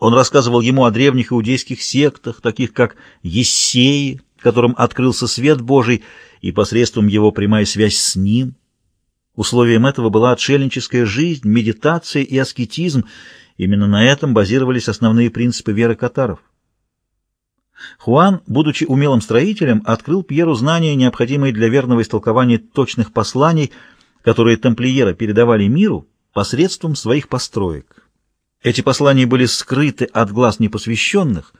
Он рассказывал ему о древних иудейских сектах, таких как Ессеи, которым открылся свет Божий, и посредством его прямая связь с ним. Условием этого была отшельническая жизнь, медитация и аскетизм. Именно на этом базировались основные принципы веры катаров. Хуан, будучи умелым строителем, открыл Пьеру знания, необходимые для верного истолкования точных посланий, которые тамплиеры передавали миру посредством своих построек. Эти послания были скрыты от глаз непосвященных,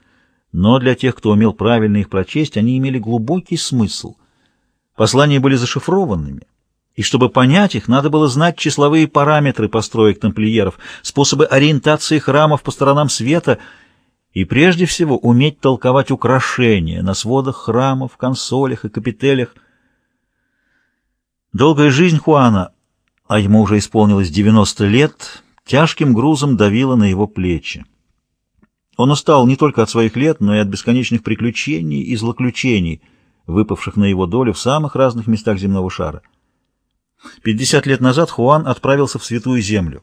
но для тех, кто умел правильно их прочесть, они имели глубокий смысл. Послания были зашифрованными, и чтобы понять их, надо было знать числовые параметры построек тамплиеров, способы ориентации храмов по сторонам света и, прежде всего, уметь толковать украшения на сводах храмов, консолях и капителях. Долгая жизнь Хуана, а ему уже исполнилось 90 лет, тяжким грузом давила на его плечи. Он устал не только от своих лет, но и от бесконечных приключений и злоключений, выпавших на его долю в самых разных местах земного шара. Пятьдесят лет назад Хуан отправился в Святую Землю.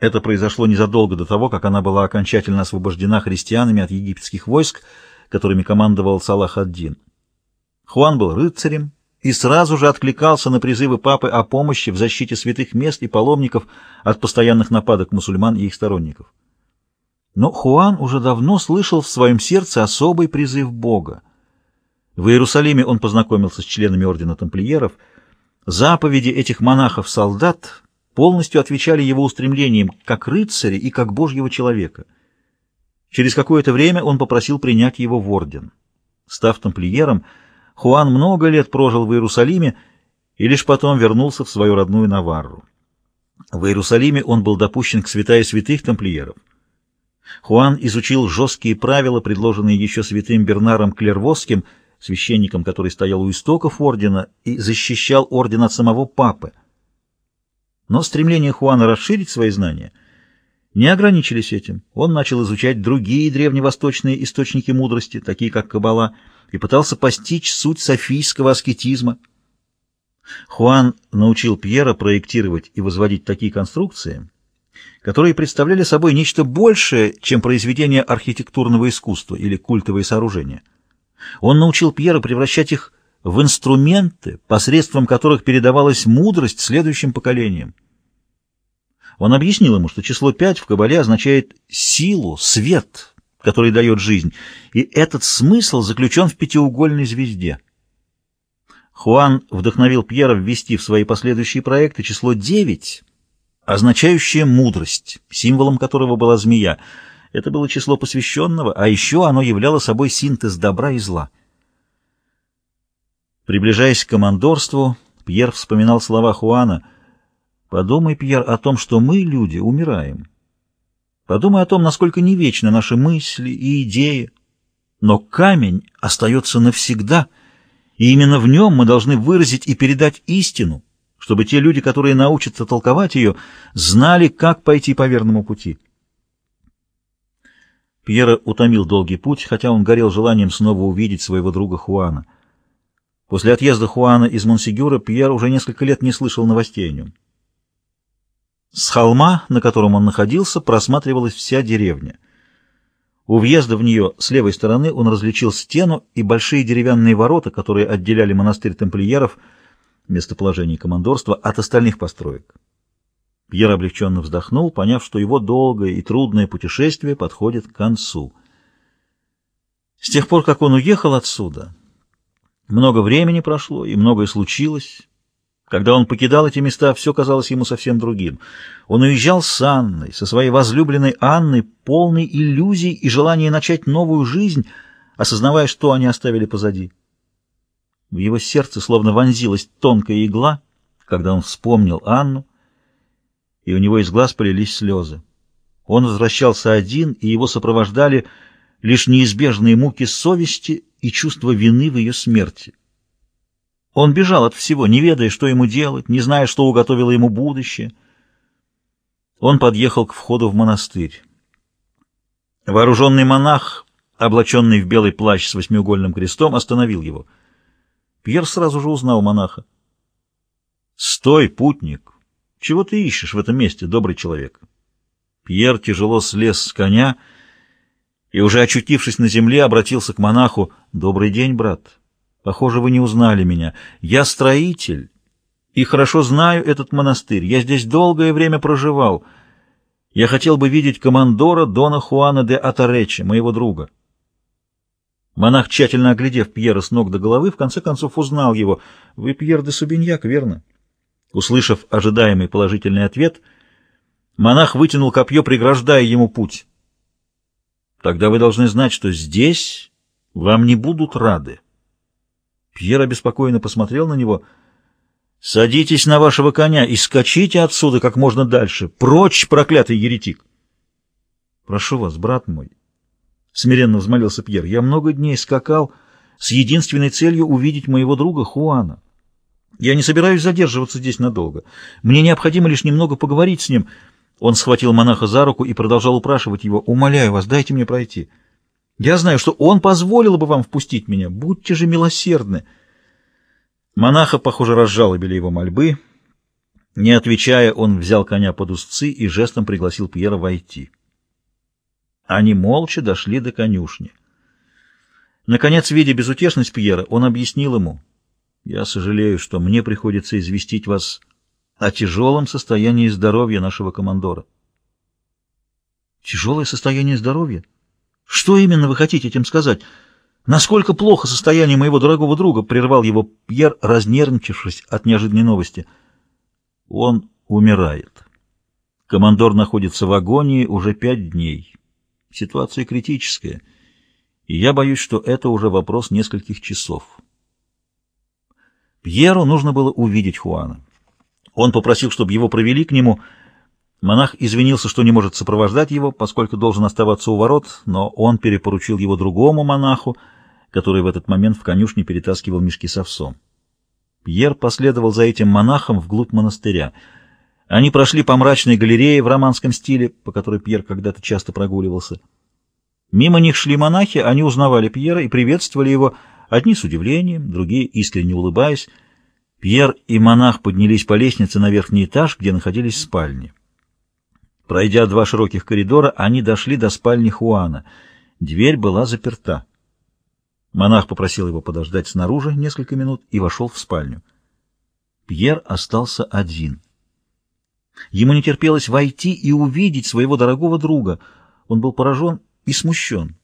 Это произошло незадолго до того, как она была окончательно освобождена христианами от египетских войск, которыми командовал Салах ад-Дин. Хуан был рыцарем, и сразу же откликался на призывы папы о помощи в защите святых мест и паломников от постоянных нападок мусульман и их сторонников. Но Хуан уже давно слышал в своем сердце особый призыв Бога. В Иерусалиме он познакомился с членами ордена тамплиеров. Заповеди этих монахов-солдат полностью отвечали его устремлениям как рыцаря и как божьего человека. Через какое-то время он попросил принять его в орден. Став тамплиером, Хуан много лет прожил в Иерусалиме и лишь потом вернулся в свою родную Наварру. В Иерусалиме он был допущен к святая святых тамплиеров. Хуан изучил жесткие правила, предложенные еще святым Бернаром Клервосским, священником, который стоял у истоков ордена и защищал орден от самого папы. Но стремление Хуана расширить свои знания не ограничились этим. Он начал изучать другие древневосточные источники мудрости, такие как Каббала, и пытался постичь суть софийского аскетизма. Хуан научил Пьера проектировать и возводить такие конструкции, которые представляли собой нечто большее, чем произведение архитектурного искусства или культовые сооружения. Он научил Пьера превращать их в инструменты, посредством которых передавалась мудрость следующим поколениям. Он объяснил ему, что число пять в Кабале означает силу, свет, который дает жизнь, и этот смысл заключен в пятиугольной звезде. Хуан вдохновил Пьера ввести в свои последующие проекты число девять, означающее мудрость, символом которого была змея. Это было число посвященного, а еще оно являло собой синтез добра и зла. Приближаясь к командорству, Пьер вспоминал слова Хуана «Подумай, Пьер, о том, что мы, люди, умираем». Подумай о том, насколько не вечны наши мысли и идеи. Но камень остается навсегда, и именно в нем мы должны выразить и передать истину, чтобы те люди, которые научатся толковать ее, знали, как пойти по верному пути. Пьера утомил долгий путь, хотя он горел желанием снова увидеть своего друга Хуана. После отъезда Хуана из Монсигюра Пьер уже несколько лет не слышал новостей о нем. С холма, на котором он находился, просматривалась вся деревня. У въезда в нее с левой стороны он различил стену и большие деревянные ворота, которые отделяли монастырь тамплиеров, местоположение командорства, от остальных построек. Пьер облегченно вздохнул, поняв, что его долгое и трудное путешествие подходит к концу. С тех пор, как он уехал отсюда, много времени прошло, и многое случилось, когда он покидал эти места, все казалось ему совсем другим. Он уезжал с Анной, со своей возлюбленной Анной, полной иллюзий и желания начать новую жизнь, осознавая, что они оставили позади. В его сердце словно вонзилась тонкая игла, когда он вспомнил Анну, и у него из глаз полились слезы. Он возвращался один, и его сопровождали лишь неизбежные муки совести и чувство вины в ее смерти. Он бежал от всего, не ведая, что ему делать, не зная, что уготовило ему будущее. Он подъехал к входу в монастырь. Вооруженный монах, облаченный в белый плащ с восьмиугольным крестом, остановил его. Пьер сразу же узнал монаха. «Стой, путник! Чего ты ищешь в этом месте, добрый человек?» Пьер тяжело слез с коня и уже очутившись на земле, обратился к монаху. «Добрый день, брат. Похоже, вы не узнали меня. Я строитель и хорошо знаю этот монастырь. Я здесь долгое время проживал. Я хотел бы видеть командора Дона Хуана де Атаречи, моего друга». Монах, тщательно оглядев Пьера с ног до головы, в конце концов узнал его. «Вы Пьер де Субиньяк, верно?» Услышав ожидаемый положительный ответ, монах вытянул копье, преграждая ему путь. Тогда вы должны знать, что здесь вам не будут рады. Пьер обеспокоенно посмотрел на него. «Садитесь на вашего коня и скачите отсюда как можно дальше. Прочь, проклятый еретик!» «Прошу вас, брат мой», — смиренно взмолился Пьер, — «я много дней скакал с единственной целью увидеть моего друга Хуана. Я не собираюсь задерживаться здесь надолго. Мне необходимо лишь немного поговорить с ним». Он схватил монаха за руку и продолжал упрашивать его. «Умоляю вас, дайте мне пройти. Я знаю, что он позволил бы вам впустить меня. Будьте же милосердны». Монаха, похоже, разжалобили его мольбы. Не отвечая, он взял коня под узцы и жестом пригласил Пьера войти. Они молча дошли до конюшни. Наконец, видя безутешность Пьера, он объяснил ему. «Я сожалею, что мне приходится известить вас о тяжелом состоянии здоровья нашего командора. Тяжелое состояние здоровья? Что именно вы хотите этим сказать? Насколько плохо состояние моего дорогого друга, прервал его Пьер, разнервничавшись от неожиданной новости. Он умирает. Командор находится в агонии уже пять дней. Ситуация критическая, и я боюсь, что это уже вопрос нескольких часов. Пьеру нужно было увидеть Хуана. Он попросил, чтобы его провели к нему. Монах извинился, что не может сопровождать его, поскольку должен оставаться у ворот, но он перепоручил его другому монаху, который в этот момент в конюшне перетаскивал мешки с овсом. Пьер последовал за этим монахом вглубь монастыря. Они прошли по мрачной галерее в романском стиле, по которой Пьер когда-то часто прогуливался. Мимо них шли монахи, они узнавали Пьера и приветствовали его, одни с удивлением, другие искренне улыбаясь. Пьер и монах поднялись по лестнице на верхний этаж, где находились спальни. Пройдя два широких коридора, они дошли до спальни Хуана. Дверь была заперта. Монах попросил его подождать снаружи несколько минут и вошел в спальню. Пьер остался один. Ему не терпелось войти и увидеть своего дорогого друга. Он был поражен и смущен.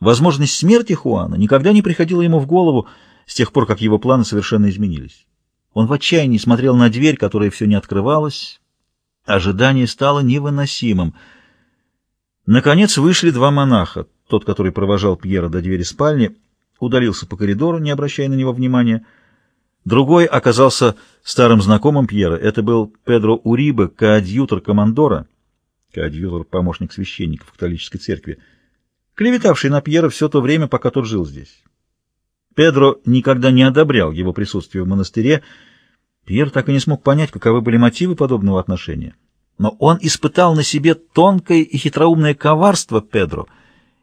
Возможность смерти Хуана никогда не приходила ему в голову с тех пор, как его планы совершенно изменились. Он в отчаянии смотрел на дверь, которая все не открывалась. Ожидание стало невыносимым. Наконец вышли два монаха. Тот, который провожал Пьера до двери спальни, удалился по коридору, не обращая на него внимания. Другой оказался старым знакомым Пьера. Это был Педро Урибе, коадьютор командора, коадьютор — помощник священника в католической церкви, клеветавший на Пьера все то время, пока тот жил здесь. Педро никогда не одобрял его присутствие в монастыре. Пьер так и не смог понять, каковы были мотивы подобного отношения. Но он испытал на себе тонкое и хитроумное коварство Педро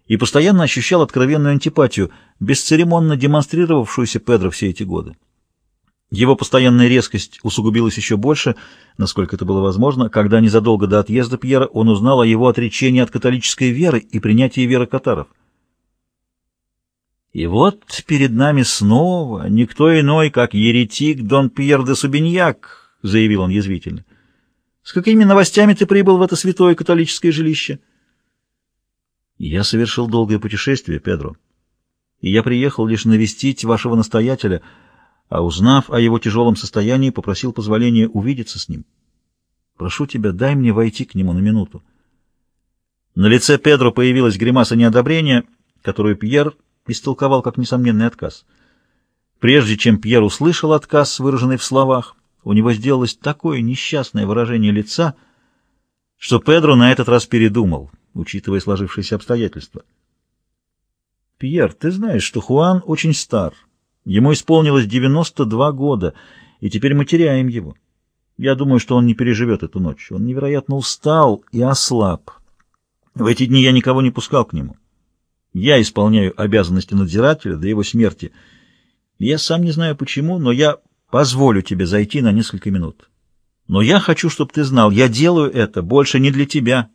и постоянно ощущал откровенную антипатию, бесцеремонно демонстрировавшуюся Педро все эти годы. Его постоянная резкость усугубилась еще больше, насколько это было возможно, когда незадолго до отъезда Пьера он узнал о его отречении от католической веры и принятии веры катаров. И вот перед нами снова никто иной, как еретик Дон Пьер де Субиньяк, — заявил он язвительно. — С какими новостями ты прибыл в это святое католическое жилище? — Я совершил долгое путешествие, Педро, и я приехал лишь навестить вашего настоятеля, а узнав о его тяжелом состоянии, попросил позволения увидеться с ним. Прошу тебя, дай мне войти к нему на минуту. На лице Педро появилась гримаса неодобрения, которую Пьер истолковал как несомненный отказ. Прежде чем Пьер услышал отказ, выраженный в словах, у него сделалось такое несчастное выражение лица, что Педро на этот раз передумал, учитывая сложившиеся обстоятельства. «Пьер, ты знаешь, что Хуан очень стар. Ему исполнилось 92 года, и теперь мы теряем его. Я думаю, что он не переживет эту ночь. Он невероятно устал и ослаб. В эти дни я никого не пускал к нему. Я исполняю обязанности надзирателя до его смерти. Я сам не знаю почему, но я позволю тебе зайти на несколько минут. Но я хочу, чтобы ты знал, я делаю это больше не для тебя,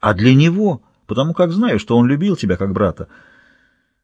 а для него, потому как знаю, что он любил тебя как брата.